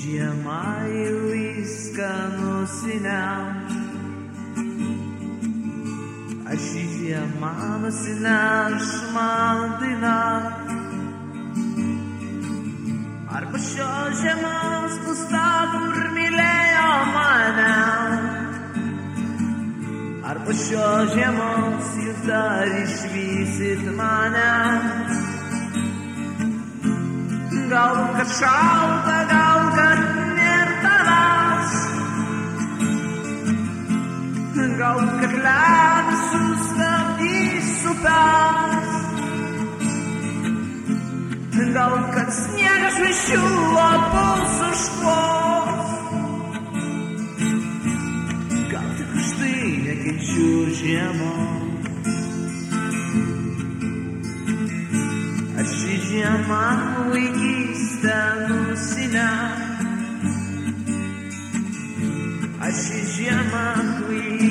žiemą į viską nusineš. Aš į žiemą nusineš man dainą. Arba šio žiemos pusta, kur mylėjo mane. Arba šio žiemos jūs dar išvysit mane. Gal kad šalta, gal. Gal kad ledas sustabdys upes. Gal kad sniegas višių lapus užklos. Gal tik už tai nekenčiu žiemos. Ar ši žiema vaikystę nusinę? Ar ši žiema kvailystės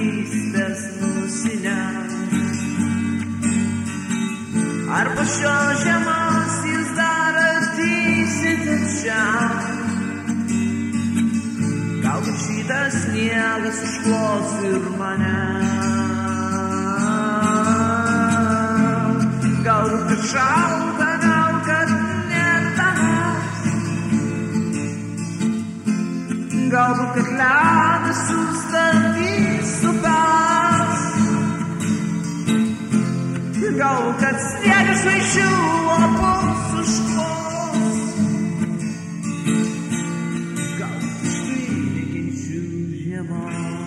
šitas sniegas užklos ir mane. Galbūt kad šalta, gal kad nertamas. Galbūt kad ledas sustabdys supratau, kad sniegas žvaigždžių lapus užklos. Gal štai nekenčiu žiemos.